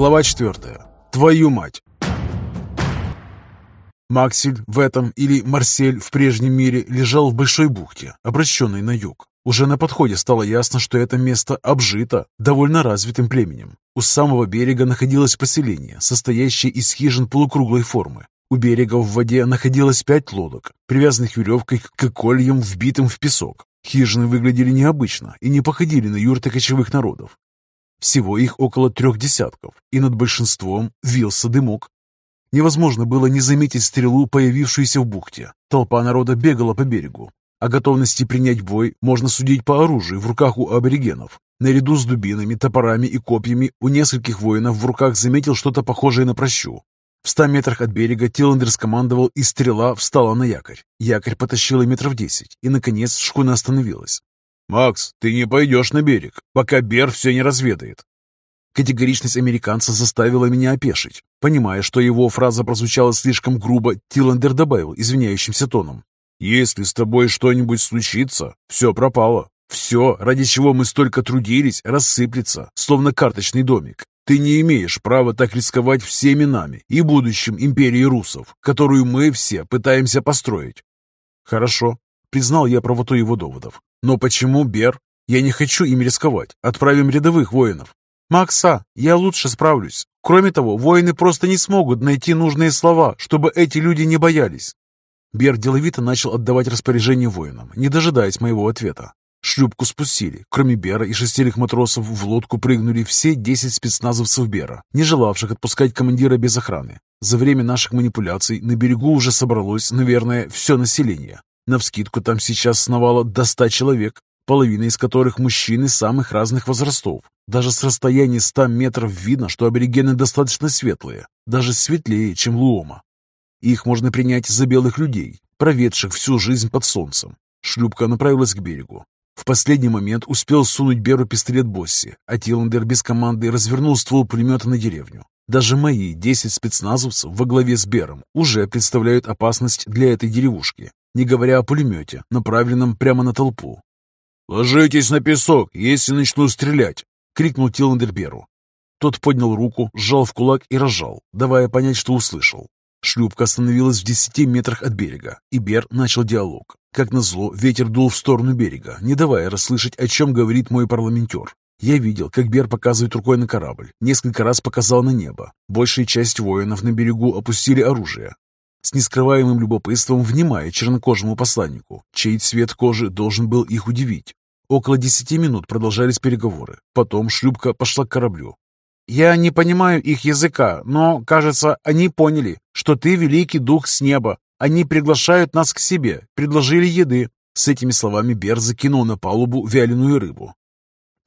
Глава 4. Твою мать! Максель в этом или Марсель в прежнем мире лежал в большой бухте, обращенной на юг. Уже на подходе стало ясно, что это место обжито довольно развитым племенем. У самого берега находилось поселение, состоящее из хижин полукруглой формы. У берега в воде находилось пять лодок, привязанных веревкой к кольям, вбитым в песок. Хижины выглядели необычно и не походили на юрты кочевых народов. Всего их около трех десятков, и над большинством вился дымок. Невозможно было не заметить стрелу, появившуюся в бухте. Толпа народа бегала по берегу. О готовности принять бой можно судить по оружию в руках у аборигенов. Наряду с дубинами, топорами и копьями у нескольких воинов в руках заметил что-то похожее на прощу. В ста метрах от берега Тиллендер скомандовал, и стрела встала на якорь. Якорь потащила метров десять, и, наконец, шхуна остановилась. «Макс, ты не пойдешь на берег, пока Бер все не разведает». Категоричность американца заставила меня опешить. Понимая, что его фраза прозвучала слишком грубо, Тиллендер добавил извиняющимся тоном. «Если с тобой что-нибудь случится, все пропало. Все, ради чего мы столько трудились, рассыплется, словно карточный домик. Ты не имеешь права так рисковать всеми нами и будущим империи русов, которую мы все пытаемся построить. Хорошо, признал я правоту его доводов. Но почему Бер? Я не хочу им рисковать. Отправим рядовых воинов. Макса, я лучше справлюсь. Кроме того, воины просто не смогут найти нужные слова, чтобы эти люди не боялись. Бер деловито начал отдавать распоряжение воинам, не дожидаясь моего ответа. Шлюпку спустили. Кроме Бера и шестерых матросов, в лодку прыгнули все десять спецназовцев Бера, не желавших отпускать командира без охраны. За время наших манипуляций на берегу уже собралось, наверное, все население. Навскидку там сейчас сновало до ста человек, половина из которых мужчины самых разных возрастов. Даже с расстояния ста метров видно, что аборигены достаточно светлые, даже светлее, чем Луома. Их можно принять за белых людей, проведших всю жизнь под солнцем. Шлюпка направилась к берегу. В последний момент успел сунуть Беру пистолет Босси, а Тиллендер без команды развернул ствол пулемета на деревню. Даже мои 10 спецназовцев во главе с Бером уже представляют опасность для этой деревушки, не говоря о пулемете, направленном прямо на толпу. «Ложитесь на песок, если начну стрелять!» — крикнул Тиллендер Беру. Тот поднял руку, сжал в кулак и разжал, давая понять, что услышал. Шлюпка остановилась в десяти метрах от берега, и Бер начал диалог. Как назло, ветер дул в сторону берега, не давая расслышать, о чем говорит мой парламентер. Я видел, как Бер показывает рукой на корабль, несколько раз показал на небо. Большая часть воинов на берегу опустили оружие. С нескрываемым любопытством внимая чернокожему посланнику, чей цвет кожи должен был их удивить. Около десяти минут продолжались переговоры. Потом шлюпка пошла к кораблю. «Я не понимаю их языка, но, кажется, они поняли, что ты великий дух с неба, они приглашают нас к себе, предложили еды». С этими словами Бер закинул на палубу вяленую рыбу.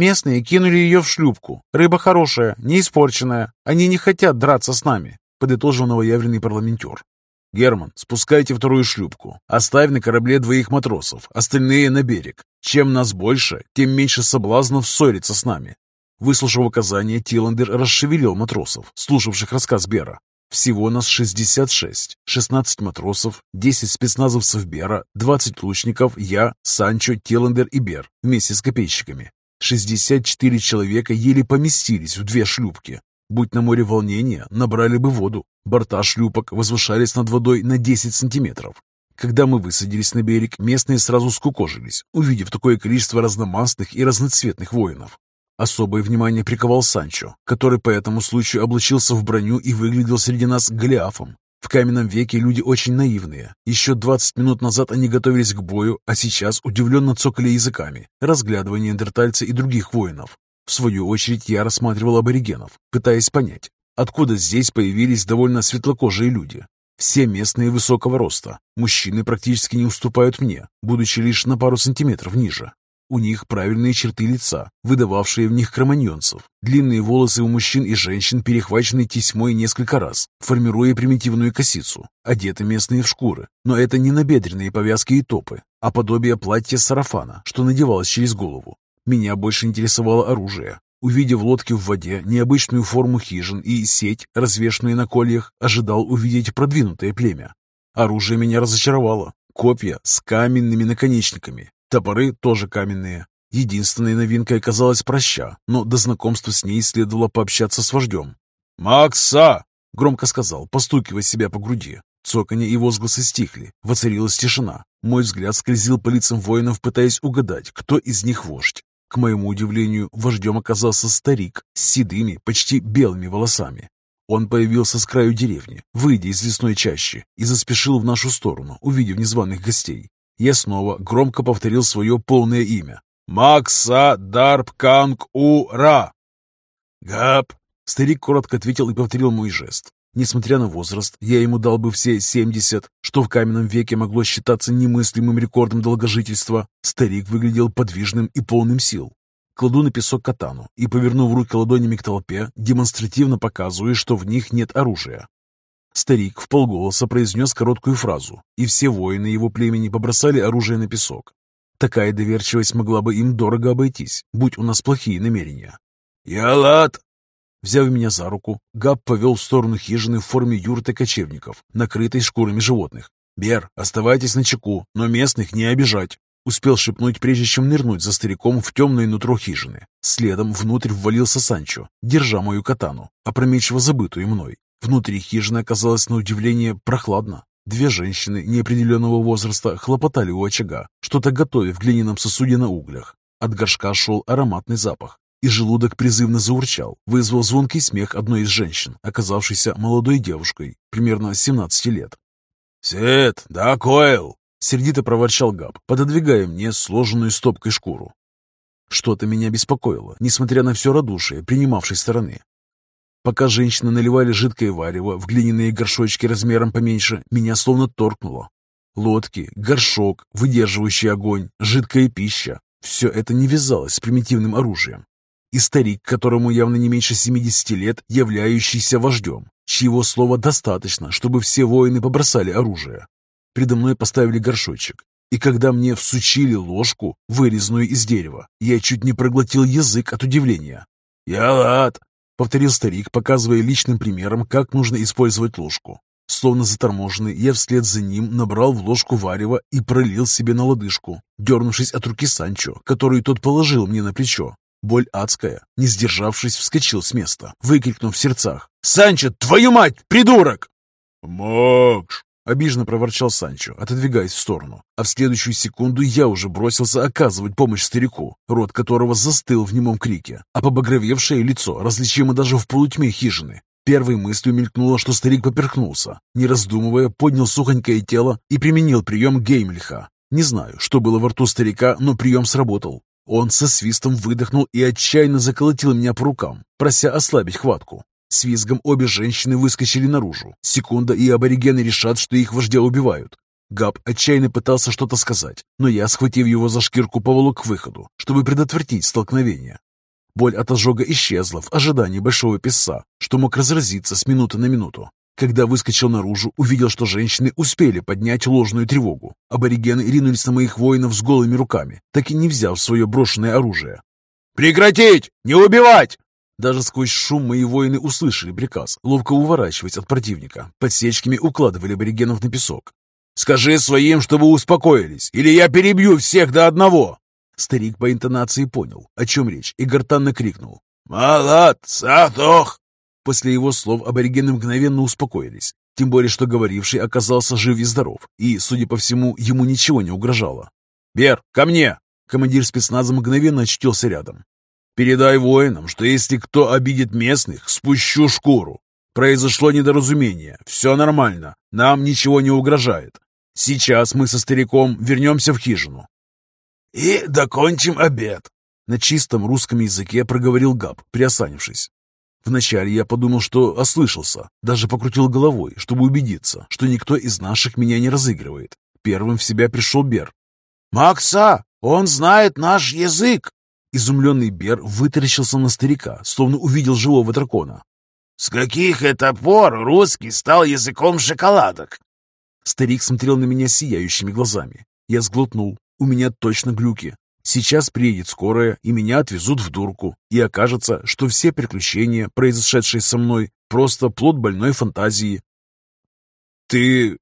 «Местные кинули ее в шлюпку. Рыба хорошая, не испорченная. Они не хотят драться с нами», — подытожил новоявленный парламентер. «Герман, спускайте вторую шлюпку. Оставь на корабле двоих матросов, остальные на берег. Чем нас больше, тем меньше соблазнов ссориться с нами». Выслушав указание, Тиландер расшевелил матросов, слушавших рассказ Бера. Всего нас 66, 16 матросов, 10 спецназовцев Бера, 20 лучников, я, Санчо, Теландер и Бер вместе с копейщиками. 64 человека еле поместились в две шлюпки. Будь на море волнения, набрали бы воду. Борта шлюпок возвышались над водой на 10 сантиметров. Когда мы высадились на берег, местные сразу скукожились, увидев такое количество разномастных и разноцветных воинов. Особое внимание приковал Санчо, который по этому случаю облачился в броню и выглядел среди нас Голиафом. В каменном веке люди очень наивные. Еще 20 минут назад они готовились к бою, а сейчас удивленно цокали языками, разглядывая неандертальца и других воинов. В свою очередь я рассматривал аборигенов, пытаясь понять, откуда здесь появились довольно светлокожие люди. Все местные высокого роста. Мужчины практически не уступают мне, будучи лишь на пару сантиметров ниже. У них правильные черты лица, выдававшие в них кроманьонцев. Длинные волосы у мужчин и женщин перехвачены тесьмой несколько раз, формируя примитивную косицу. Одеты местные в шкуры, но это не набедренные повязки и топы, а подобие платья-сарафана, что надевалось через голову. Меня больше интересовало оружие. Увидев лодки в воде, необычную форму хижин и сеть, развешенную на кольях, ожидал увидеть продвинутое племя. Оружие меня разочаровало. Копья с каменными наконечниками, Топоры тоже каменные. Единственной новинкой оказалась проща, но до знакомства с ней следовало пообщаться с вождем. «Макса!» — громко сказал, постукивая себя по груди. Цоканье и возгласы стихли, воцарилась тишина. Мой взгляд скользил по лицам воинов, пытаясь угадать, кто из них вождь. К моему удивлению, вождем оказался старик с седыми, почти белыми волосами. Он появился с краю деревни, выйдя из лесной чащи, и заспешил в нашу сторону, увидев незваных гостей. Я снова громко повторил свое полное имя. «Макса Дарп Канг Ура!» «Гап!» Старик коротко ответил и повторил мой жест. Несмотря на возраст, я ему дал бы все 70, что в каменном веке могло считаться немыслимым рекордом долгожительства. Старик выглядел подвижным и полным сил. Кладу на песок катану и, повернув руки ладонями к толпе, демонстративно показываю, что в них нет оружия. Старик в полголоса произнес короткую фразу, и все воины его племени побросали оружие на песок. Такая доверчивость могла бы им дорого обойтись, будь у нас плохие намерения. «Ялат!» Взяв меня за руку, Габ повел в сторону хижины в форме юрты кочевников, накрытой шкурами животных. «Бер, оставайтесь на чеку, но местных не обижать!» Успел шепнуть, прежде чем нырнуть за стариком в темное нутро хижины. Следом внутрь ввалился Санчо, держа мою катану, опрометчиво забытую мной. Внутри хижины оказалось на удивление прохладно. Две женщины неопределенного возраста хлопотали у очага, что-то готовя в глиняном сосуде на углях. От горшка шел ароматный запах, и желудок призывно заурчал, вызвал звонкий смех одной из женщин, оказавшейся молодой девушкой, примерно 17 лет. «Сет, да, Койл!» — сердито проворчал Габ, пододвигая мне сложенную стопкой шкуру. Что-то меня беспокоило, несмотря на все радушие принимавшей стороны. Пока женщины наливали жидкое варево в глиняные горшочки размером поменьше, меня словно торкнуло. Лодки, горшок, выдерживающий огонь, жидкая пища — все это не вязалось с примитивным оружием и старик, которому явно не меньше 70 лет, являющийся вождем, чьего слова достаточно, чтобы все воины побросали оружие. Предо мной поставили горшочек, и когда мне всучили ложку, вырезанную из дерева, я чуть не проглотил язык от удивления. «Я рад!» — повторил старик, показывая личным примером, как нужно использовать ложку. Словно заторможенный, я вслед за ним набрал в ложку варева и пролил себе на лодыжку, дернувшись от руки Санчо, которую тот положил мне на плечо. Боль адская. Не сдержавшись, вскочил с места, выкрикнув в сердцах. «Санчо, твою мать, придурок!» «Макс!» — обиженно проворчал Санчо, отодвигаясь в сторону. А в следующую секунду я уже бросился оказывать помощь старику, рот которого застыл в немом крике, а побагровевшее лицо различимо даже в полутьме хижины. Первой мыслью мелькнуло, что старик поперхнулся. Не раздумывая, поднял сухонькое тело и применил прием Геймлиха. Не знаю, что было во рту старика, но прием сработал. Он со свистом выдохнул и отчаянно заколотил меня по рукам, прося ослабить хватку. С визгом обе женщины выскочили наружу. Секунда, и аборигены решат, что их вождя убивают. Габ отчаянно пытался что-то сказать, но я, схватив его за шкирку, поволок к выходу, чтобы предотвратить столкновение. Боль от ожога исчезла в ожидании большого писца, что мог разразиться с минуты на минуту. Когда выскочил наружу, увидел, что женщины успели поднять ложную тревогу. Аборигены ринулись на моих воинов с голыми руками, так и не взяв свое брошенное оружие. «Прекратить! Не убивать!» Даже сквозь шум мои воины услышали приказ ловко уворачивать от противника. Подсечками укладывали аборигенов на песок. «Скажи своим, чтобы успокоились, или я перебью всех до одного!» Старик по интонации понял, о чем речь, и гортанно крикнул. «Малат, сатох!» После его слов аборигены мгновенно успокоились, тем более, что говоривший оказался жив и здоров, и, судя по всему, ему ничего не угрожало. «Бер, ко мне!» Командир спецназа мгновенно очутился рядом. «Передай воинам, что если кто обидит местных, спущу шкуру. Произошло недоразумение, все нормально, нам ничего не угрожает. Сейчас мы со стариком вернемся в хижину». «И докончим обед», — на чистом русском языке проговорил Габ, приосанившись. Вначале я подумал, что ослышался, даже покрутил головой, чтобы убедиться, что никто из наших меня не разыгрывает. Первым в себя пришел Бер. «Макса, он знает наш язык!» Изумленный Бер вытаращился на старика, словно увидел живого дракона. «С каких это пор русский стал языком шоколадок?» Старик смотрел на меня сияющими глазами. Я сглотнул. У меня точно глюки. Сейчас приедет скорая, и меня отвезут в дурку, и окажется, что все приключения, произошедшие со мной, просто плод больной фантазии. «Ты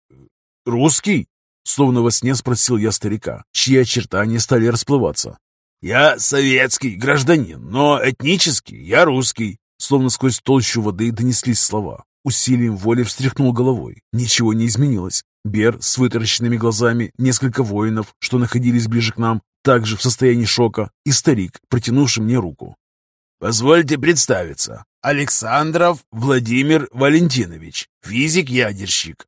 русский?» Словно во сне спросил я старика, чьи очертания стали расплываться. «Я советский гражданин, но этнически я русский. Словно сквозь толщу воды донеслись слова. Усилием воли встряхнул головой. Ничего не изменилось. Бер с вытаращенными глазами, несколько воинов, что находились ближе к нам, также в состоянии шока, и старик, протянувший мне руку. «Позвольте представиться. Александров Владимир Валентинович, физик-ядерщик».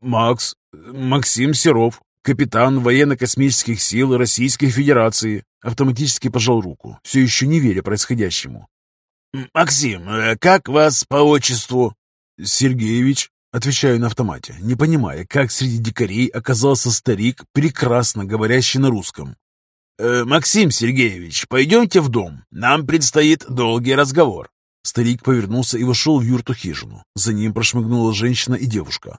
«Макс, Максим Серов, капитан военно-космических сил Российской Федерации», автоматически пожал руку, все еще не веря происходящему. «Максим, э, как вас по отчеству?» «Сергеевич», отвечаю на автомате, не понимая, как среди дикарей оказался старик, прекрасно говорящий на русском. «Э, «Максим Сергеевич, пойдемте в дом. Нам предстоит долгий разговор». Старик повернулся и вошел в юрту-хижину. За ним прошмыгнула женщина и девушка.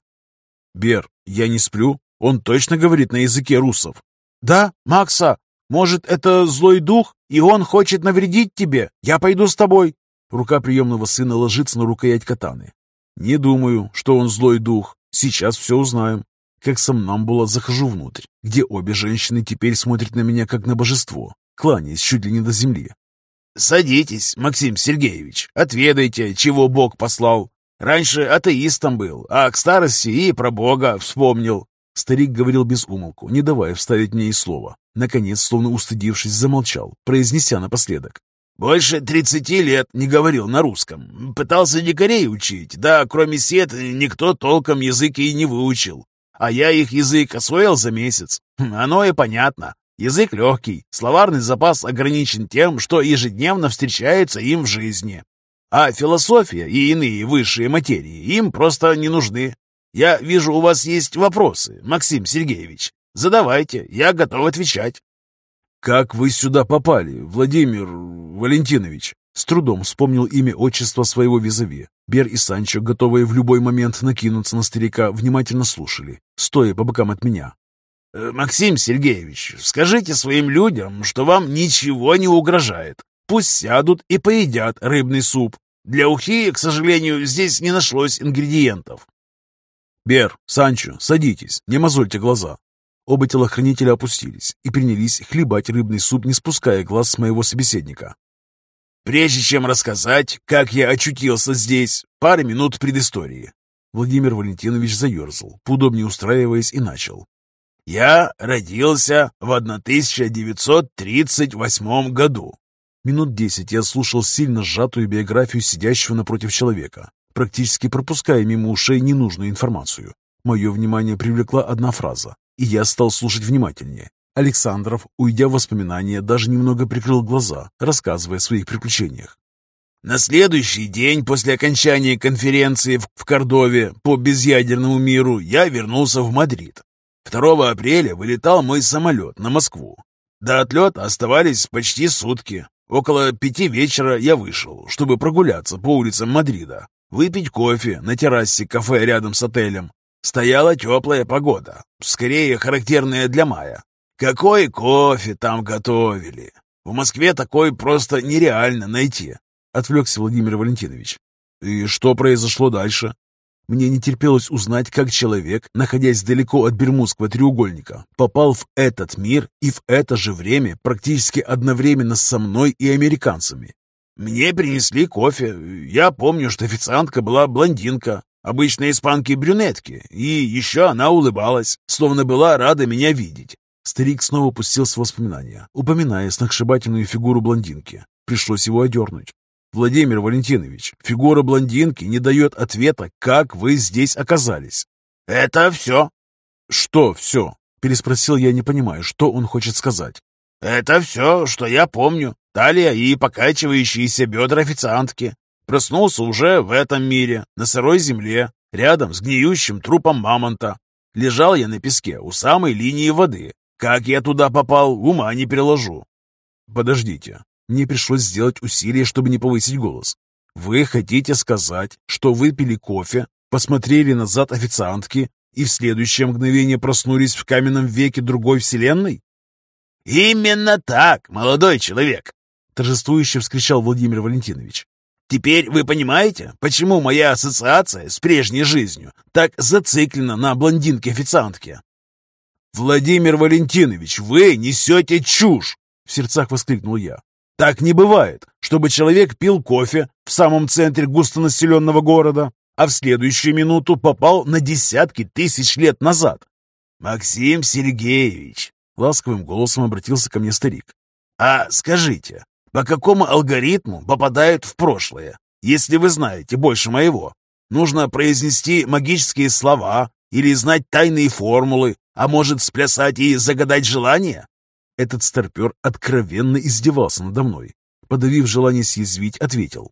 «Бер, я не сплю? Он точно говорит на языке русов?» «Да, Макса. Может, это злой дух, и он хочет навредить тебе? Я пойду с тобой». Рука приемного сына ложится на рукоять катаны. «Не думаю, что он злой дух. Сейчас все узнаем». Как сомнамбула захожу внутрь, где обе женщины теперь смотрят на меня как на божество, кланяясь чуть ли не до земли. «Садитесь, Максим Сергеевич, отведайте, чего Бог послал. Раньше атеистом был, а к старости и про Бога вспомнил». Старик говорил без умолку, не давая вставить мне и слова. Наконец, словно устыдившись, замолчал, произнеся напоследок. «Больше тридцати лет не говорил на русском. Пытался дикарей учить, да кроме сет никто толком язык и не выучил. А я их язык освоил за месяц. Хм, оно и понятно. Язык легкий, словарный запас ограничен тем, что ежедневно встречается им в жизни. А философия и иные высшие материи им просто не нужны. Я вижу, у вас есть вопросы, Максим Сергеевич. Задавайте, я готов отвечать. «Как вы сюда попали, Владимир Валентинович?» С трудом вспомнил имя отчества своего визави. Бер и Санчо, готовые в любой момент накинуться на старика, внимательно слушали, стоя по бокам от меня. «Э, «Максим Сергеевич, скажите своим людям, что вам ничего не угрожает. Пусть сядут и поедят рыбный суп. Для ухи, к сожалению, здесь не нашлось ингредиентов». «Бер, Санчо, садитесь, не мозольте глаза». Оба телохранителя опустились и принялись хлебать рыбный суп, не спуская глаз с моего собеседника. Прежде чем рассказать, как я очутился здесь, пара минут предыстории. Владимир Валентинович заерзал, поудобнее устраиваясь, и начал. «Я родился в 1938 году». Минут десять я слушал сильно сжатую биографию сидящего напротив человека, практически пропуская мимо ушей ненужную информацию. Мое внимание привлекла одна фраза, и я стал слушать внимательнее. Александров, уйдя в воспоминания, даже немного прикрыл глаза, рассказывая о своих приключениях. На следующий день после окончания конференции в Кордове по безъядерному миру я вернулся в Мадрид. 2 апреля вылетал мой самолет на Москву. До отлета оставались почти сутки. Около пяти вечера я вышел, чтобы прогуляться по улицам Мадрида, выпить кофе на террасе кафе рядом с отелем. Стояла теплая погода, скорее характерная для мая. Какой кофе там готовили! В Москве такой просто нереально найти!» — отвлекся Владимир Валентинович. «И что произошло дальше?» Мне не терпелось узнать, как человек, находясь далеко от Бермудского треугольника, попал в этот мир и в это же время практически одновременно со мной и американцами. Мне принесли кофе. Я помню, что официантка была блондинка, обычно испанки-брюнетки, и еще она улыбалась, словно была рада меня видеть. Старик снова пустился в воспоминания, упоминая сногсшибательную фигуру блондинки. Пришлось его одернуть. «Владимир Валентинович, фигура блондинки не дает ответа, как вы здесь оказались». «Это все». «Что все?» – переспросил я, не понимая, что он хочет сказать. «Это все, что я помню. Талия и покачивающиеся бедра официантки. Проснулся уже в этом мире, на сырой земле, рядом с гниющим трупом мамонта. Лежал я на песке у самой линии воды, как я туда попал, ума не приложу. Подождите, мне пришлось сделать усилие, чтобы не повысить голос. Вы хотите сказать, что выпили кофе, посмотрели назад официантки и в следующее мгновение проснулись в каменном веке другой вселенной? «Именно так, молодой человек!» — торжествующе вскричал Владимир Валентинович. «Теперь вы понимаете, почему моя ассоциация с прежней жизнью так зациклена на блондинке-официантке? «Владимир Валентинович, вы несете чушь!» — в сердцах воскликнул я. Так не бывает, чтобы человек пил кофе в самом центре густонаселенного города, а в следующую минуту попал на десятки тысяч лет назад. «Максим Сергеевич», — ласковым голосом обратился ко мне старик, «а скажите, по какому алгоритму попадают в прошлое, если вы знаете больше моего? Нужно произнести магические слова или знать тайные формулы, а может сплясать и загадать желание?» Этот старпер откровенно издевался надо мной. Подавив желание съязвить, ответил.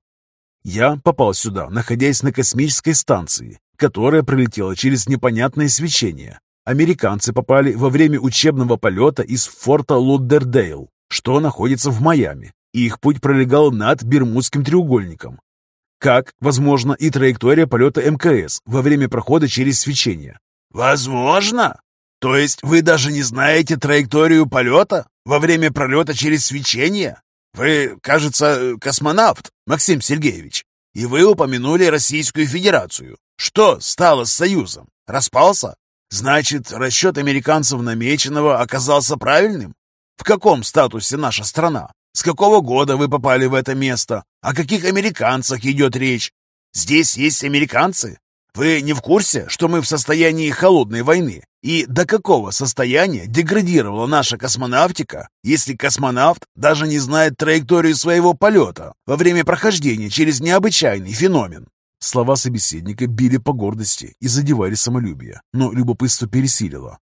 «Я попал сюда, находясь на космической станции, которая пролетела через непонятное свечение. Американцы попали во время учебного полета из форта Луддердейл, что находится в Майами. Их путь пролегал над Бермудским треугольником. Как, возможно, и траектория полета МКС во время прохода через свечение. «Возможно? То есть вы даже не знаете траекторию полета во время пролета через свечение? Вы, кажется, космонавт, Максим Сергеевич, и вы упомянули Российскую Федерацию. Что стало с Союзом? Распался? Значит, расчет американцев намеченного оказался правильным? В каком статусе наша страна? С какого года вы попали в это место? О каких американцах идет речь? Здесь есть американцы? Вы не в курсе, что мы в состоянии холодной войны? И до какого состояния деградировала наша космонавтика, если космонавт даже не знает траекторию своего полета во время прохождения через необычайный феномен? Слова собеседника били по гордости и задевали самолюбие, но любопытство пересилило.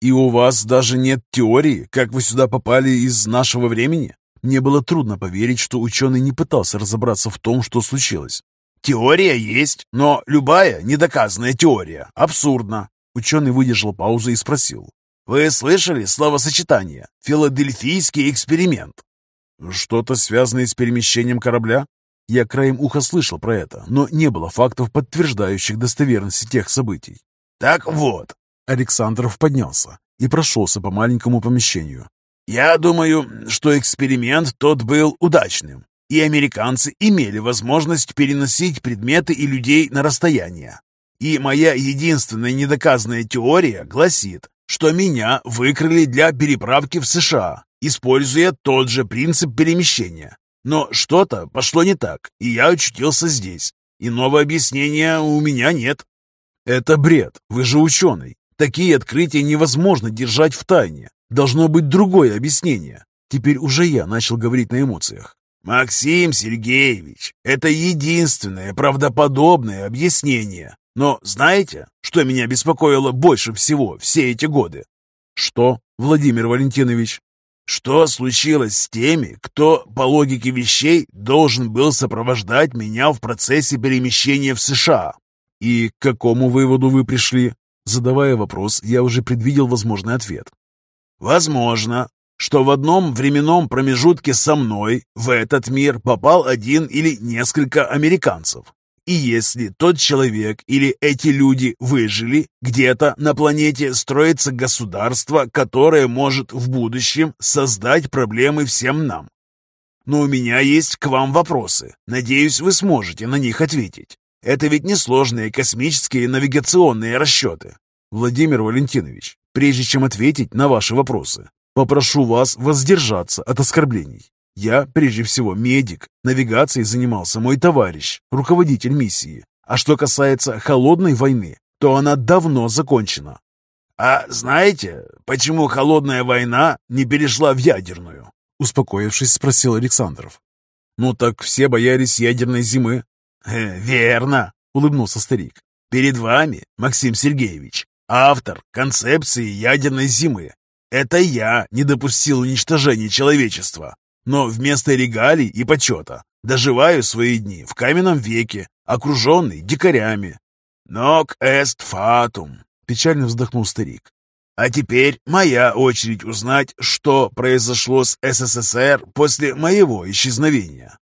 «И у вас даже нет теории, как вы сюда попали из нашего времени?» Мне было трудно поверить, что ученый не пытался разобраться в том, что случилось. «Теория есть, но любая недоказанная теория абсурдна». Ученый выдержал паузу и спросил. «Вы слышали словосочетание «филадельфийский эксперимент»?» «Что-то связанное с перемещением корабля?» Я краем уха слышал про это, но не было фактов, подтверждающих достоверность тех событий. «Так вот, Александров поднялся и прошелся по маленькому помещению. «Я думаю, что эксперимент тот был удачным, и американцы имели возможность переносить предметы и людей на расстояние. И моя единственная недоказанная теория гласит, что меня выкрали для переправки в США, используя тот же принцип перемещения. Но что-то пошло не так, и я очутился здесь. Иного объяснения у меня нет. Это бред, вы же ученый. Такие открытия невозможно держать в тайне. Должно быть другое объяснение. Теперь уже я начал говорить на эмоциях. «Максим Сергеевич, это единственное правдоподобное объяснение. Но знаете, что меня беспокоило больше всего все эти годы?» «Что, Владимир Валентинович?» «Что случилось с теми, кто, по логике вещей, должен был сопровождать меня в процессе перемещения в США?» «И к какому выводу вы пришли?» Задавая вопрос, я уже предвидел возможный ответ. «Возможно, что в одном временном промежутке со мной в этот мир попал один или несколько американцев. И если тот человек или эти люди выжили, где-то на планете строится государство, которое может в будущем создать проблемы всем нам. Но у меня есть к вам вопросы. Надеюсь, вы сможете на них ответить. Это ведь несложные космические навигационные расчеты. Владимир Валентинович, прежде чем ответить на ваши вопросы, попрошу вас воздержаться от оскорблений. Я, прежде всего, медик. Навигацией занимался мой товарищ, руководитель миссии. А что касается холодной войны, то она давно закончена. А знаете, почему холодная война не перешла в ядерную? Успокоившись, спросил Александров. Ну так все боялись ядерной зимы, Э, «Верно», — улыбнулся старик. «Перед вами, Максим Сергеевич, автор концепции ядерной зимы. Это я не допустил уничтожения человечества, но вместо регалий и почета доживаю свои дни в каменном веке, окруженный дикарями. Нок эст фатум», — печально вздохнул старик. А теперь моя очередь узнать, что произошло с СССР после моего исчезновения.